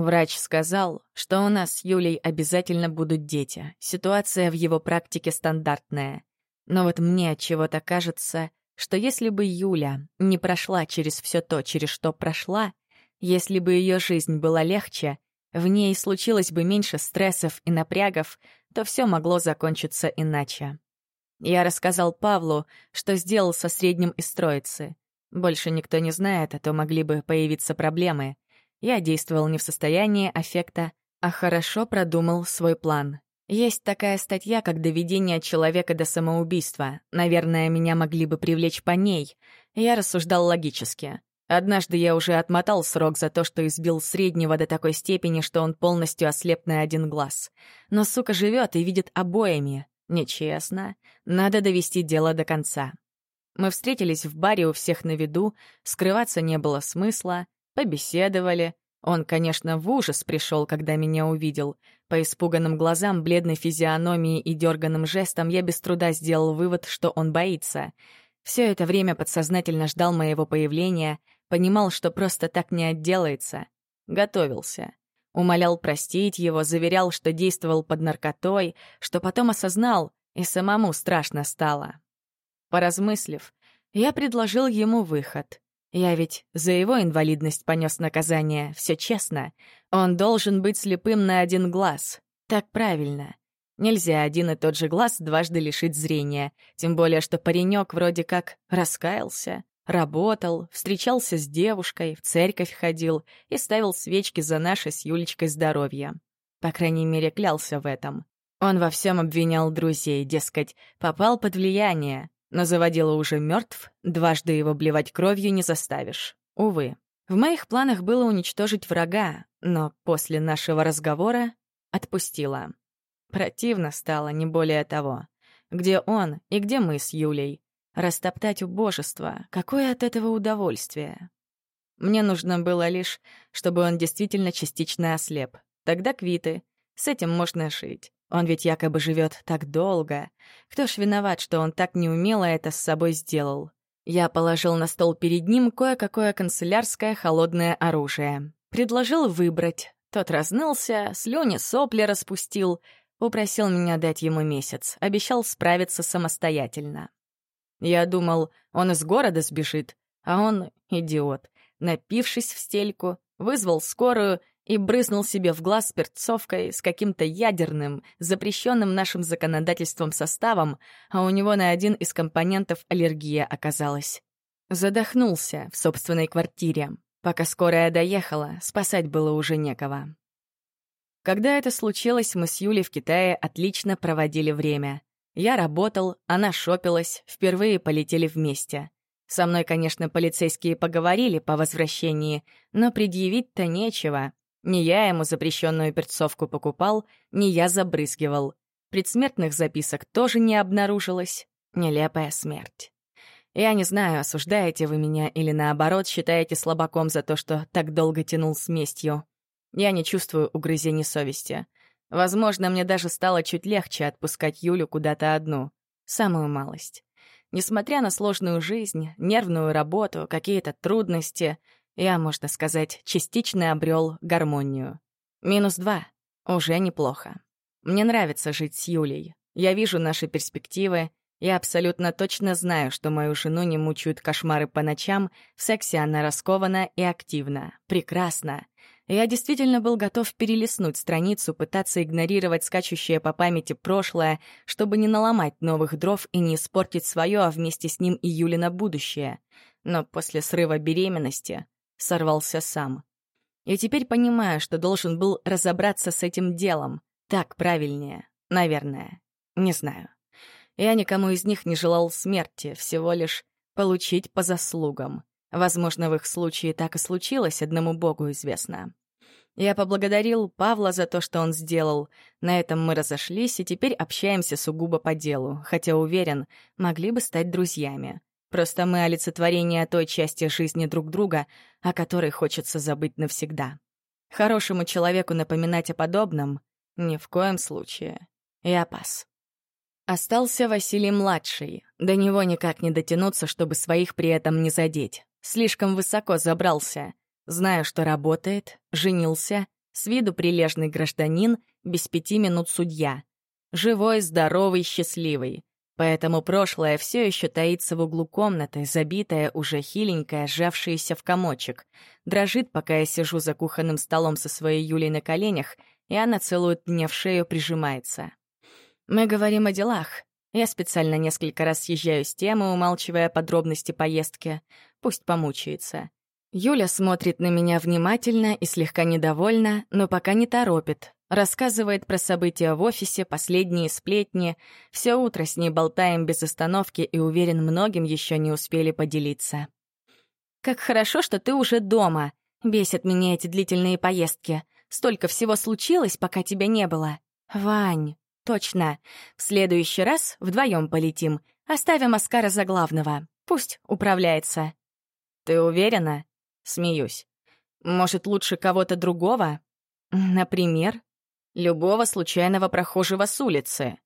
Врач сказал, что у нас с Юлей обязательно будут дети. Ситуация в его практике стандартная. Но вот мне от чего-то кажется, что если бы Юля не прошла через все то, через что прошла, если бы ее жизнь была легче, в ней случилось бы меньше стрессов и напрягов, то все могло закончиться иначе. Я рассказал Павлу, что сделал со средним из троицы. Больше никто не знает, а то могли бы появиться проблемы. Я действовал не в состоянии аффекта, а хорошо продумал свой план. Есть такая статья, как «Доведение человека до самоубийства». Наверное, меня могли бы привлечь по ней. Я рассуждал логически. Однажды я уже отмотал срок за то, что избил среднего до такой степени, что он полностью ослеп на один глаз. Но сука живет и видит обоими. Нечестно. Надо довести дело до конца. Мы встретились в баре у всех на виду, скрываться не было смысла, побеседовали. Он, конечно, в ужас пришел, когда меня увидел. По испуганным глазам, бледной физиономии и дерганным жестам я без труда сделал вывод, что он боится. Все это время подсознательно ждал моего появления, понимал, что просто так не отделается. Готовился. Умолял простить его, заверял, что действовал под наркотой, что потом осознал, и самому страшно стало. Поразмыслив, я предложил ему выход. Я ведь за его инвалидность понес наказание, все честно. Он должен быть слепым на один глаз. Так правильно. Нельзя один и тот же глаз дважды лишить зрения, тем более что паренек вроде как раскаялся. Работал, встречался с девушкой, в церковь ходил и ставил свечки за наше с Юлечкой здоровье. По крайней мере, клялся в этом. Он во всем обвинял друзей, дескать, попал под влияние, но заводила уже мертв, дважды его блевать кровью не заставишь. Увы. В моих планах было уничтожить врага, но после нашего разговора отпустила. Противно стало, не более того. Где он и где мы с Юлей? Растоптать убожество. Какое от этого удовольствие? Мне нужно было лишь, чтобы он действительно частично ослеп. Тогда квиты. С этим можно жить. Он ведь якобы живет так долго. Кто ж виноват, что он так неумело это с собой сделал? Я положил на стол перед ним кое-какое канцелярское холодное оружие. Предложил выбрать. Тот разнылся, слюни сопли распустил, упросил меня дать ему месяц, обещал справиться самостоятельно. Я думал, он из города сбежит, а он — идиот. Напившись в стельку, вызвал скорую и брызнул себе в глаз перцовкой с каким-то ядерным, запрещенным нашим законодательством составом, а у него на один из компонентов аллергия оказалась. Задохнулся в собственной квартире. Пока скорая доехала, спасать было уже некого. Когда это случилось, мы с Юлей в Китае отлично проводили время. Я работал, она шопилась, впервые полетели вместе. Со мной, конечно, полицейские поговорили по возвращении, но предъявить-то нечего. Не я ему запрещенную перцовку покупал, не я забрызгивал. Предсмертных записок тоже не обнаружилось. Нелепая смерть. Я не знаю, осуждаете вы меня или наоборот считаете слабаком за то, что так долго тянул с местью. Я не чувствую угрызений совести. Возможно, мне даже стало чуть легче отпускать Юлю куда-то одну. Самую малость. Несмотря на сложную жизнь, нервную работу, какие-то трудности, я, можно сказать, частично обрел гармонию. Минус два. Уже неплохо. Мне нравится жить с Юлей. Я вижу наши перспективы. Я абсолютно точно знаю, что мою жену не мучают кошмары по ночам. В сексе она раскована и активна. Прекрасно. Я действительно был готов перелистнуть страницу, пытаться игнорировать скачущее по памяти прошлое, чтобы не наломать новых дров и не испортить свое, а вместе с ним и Юлина будущее. Но после срыва беременности сорвался сам. И теперь понимаю, что должен был разобраться с этим делом. Так правильнее, наверное. Не знаю. Я никому из них не желал смерти, всего лишь получить по заслугам. Возможно, в их случае так и случилось, одному богу известно. Я поблагодарил Павла за то, что он сделал. На этом мы разошлись и теперь общаемся сугубо по делу, хотя, уверен, могли бы стать друзьями. Просто мы олицетворение той части жизни друг друга, о которой хочется забыть навсегда. Хорошему человеку напоминать о подобном — ни в коем случае. Я пас. Остался Василий-младший. До него никак не дотянуться, чтобы своих при этом не задеть. Слишком высоко забрался. Знаю, что работает, женился, С виду прилежный гражданин, без пяти минут судья. Живой, здоровый, счастливый. Поэтому прошлое все еще таится в углу комнаты, забитая, уже хиленькая, сжавшаяся в комочек. Дрожит, пока я сижу за кухонным столом со своей Юлей на коленях, и она целует мне в шею, прижимается. Мы говорим о делах. Я специально несколько раз съезжаю с темы, умалчивая подробности поездки. Пусть помучается. Юля смотрит на меня внимательно и слегка недовольна, но пока не торопит, Рассказывает про события в офисе, последние сплетни. Все утро с ней болтаем без остановки и, уверен, многим еще не успели поделиться. «Как хорошо, что ты уже дома. Бесят меня эти длительные поездки. Столько всего случилось, пока тебя не было. Вань, точно. В следующий раз вдвоем полетим. Оставим Оскара за главного. Пусть управляется». «Ты уверена?» Смеюсь. «Может, лучше кого-то другого?» «Например?» Любого случайного прохожего с улицы.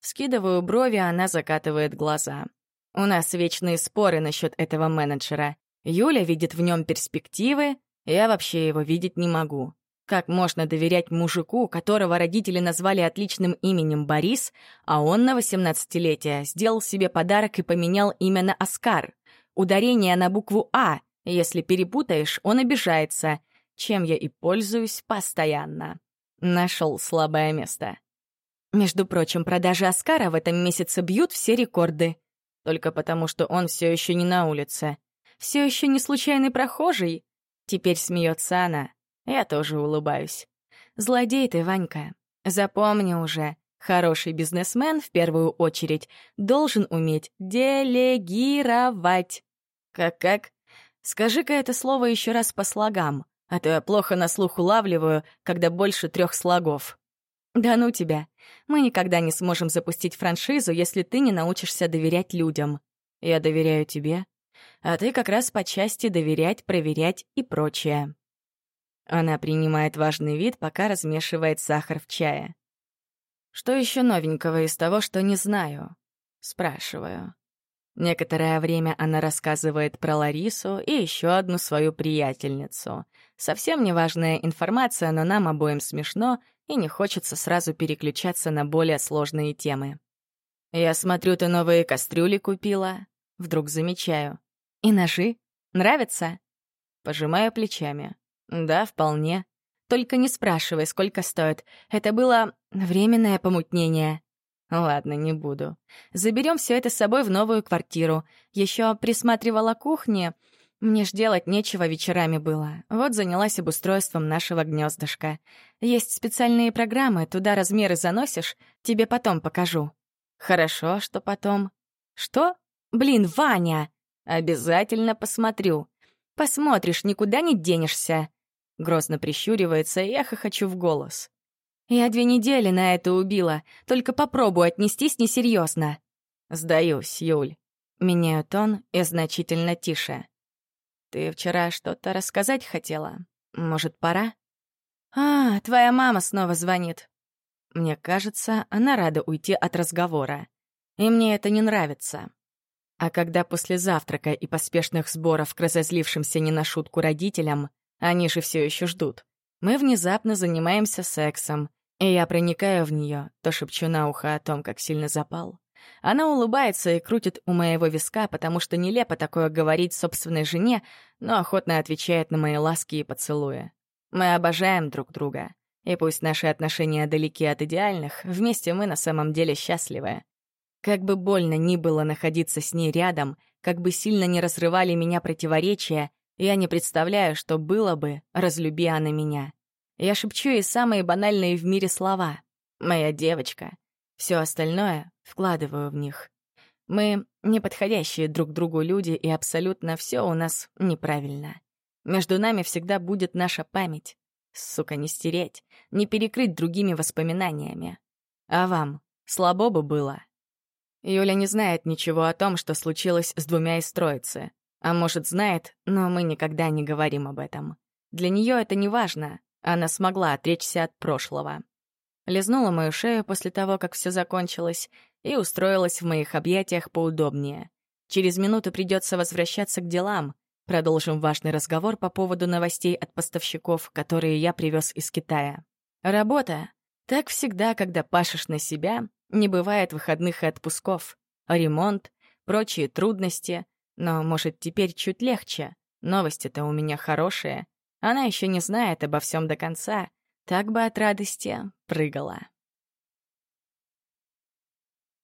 Скидываю брови, она закатывает глаза. У нас вечные споры насчет этого менеджера. Юля видит в нем перспективы, я вообще его видеть не могу. Как можно доверять мужику, которого родители назвали отличным именем Борис, а он на 18-летие сделал себе подарок и поменял имя на Оскар? Ударение на букву «А». Если перепутаешь, он обижается, чем я и пользуюсь постоянно. Нашел слабое место. Между прочим, продажи Оскара в этом месяце бьют все рекорды. Только потому, что он все еще не на улице. Все еще не случайный прохожий. Теперь смеется она. Я тоже улыбаюсь. Злодей ты, Ванька. Запомни уже, хороший бизнесмен в первую очередь должен уметь делегировать. Как-как? Скажи-ка это слово еще раз по слогам а то я плохо на слух улавливаю, когда больше трех слогов. Да ну тебя. Мы никогда не сможем запустить франшизу, если ты не научишься доверять людям. Я доверяю тебе, а ты как раз по части доверять, проверять и прочее. Она принимает важный вид, пока размешивает сахар в чае. Что еще новенького из того, что не знаю? Спрашиваю. Некоторое время она рассказывает про Ларису и еще одну свою приятельницу. Совсем неважная информация, но нам обоим смешно, и не хочется сразу переключаться на более сложные темы. «Я смотрю, ты новые кастрюли купила». Вдруг замечаю. «И ножи? Нравится?» Пожимаю плечами. «Да, вполне. Только не спрашивай, сколько стоит. Это было временное помутнение». Ладно, не буду. Заберем все это с собой в новую квартиру. Еще присматривала кухни. Мне ж делать нечего вечерами было. Вот занялась обустройством нашего гнездышка. Есть специальные программы, туда размеры заносишь, тебе потом покажу. Хорошо, что потом. Что? Блин, Ваня! Обязательно посмотрю. Посмотришь, никуда не денешься. Грозно прищуривается, и я хохочу в голос. Я две недели на это убила. Только попробуй отнестись несерьезно. Сдаюсь, Юль. Меняю тон и значительно тише. Ты вчера что-то рассказать хотела? Может, пора? А, твоя мама снова звонит. Мне кажется, она рада уйти от разговора. И мне это не нравится. А когда после завтрака и поспешных сборов к разозлившимся не на шутку родителям, они же все еще ждут, мы внезапно занимаемся сексом, и я проникаю в нее, то шепчу на ухо о том, как сильно запал. Она улыбается и крутит у моего виска, потому что нелепо такое говорить собственной жене, но охотно отвечает на мои ласки и поцелуи. Мы обожаем друг друга. И пусть наши отношения далеки от идеальных, вместе мы на самом деле счастливы. Как бы больно ни было находиться с ней рядом, как бы сильно не разрывали меня противоречия, я не представляю, что было бы, разлюби она меня. Я шепчу ей самые банальные в мире слова. «Моя девочка». Все остальное вкладываю в них. Мы неподходящие друг другу люди, и абсолютно все у нас неправильно. Между нами всегда будет наша память. Сука, не стереть, не перекрыть другими воспоминаниями. А вам слабо бы было? Юля не знает ничего о том, что случилось с двумя из троицы. А может, знает, но мы никогда не говорим об этом. Для нее это не важно. Она смогла отречься от прошлого. Лизнула мою шею после того, как все закончилось, и устроилась в моих объятиях поудобнее. Через минуту придется возвращаться к делам. Продолжим важный разговор по поводу новостей от поставщиков, которые я привез из Китая. Работа. Так всегда, когда пашешь на себя, не бывает выходных и отпусков. Ремонт, прочие трудности. Но, может, теперь чуть легче. Новости-то у меня хорошие. Она еще не знает обо всем до конца. Так бы от радости прыгала.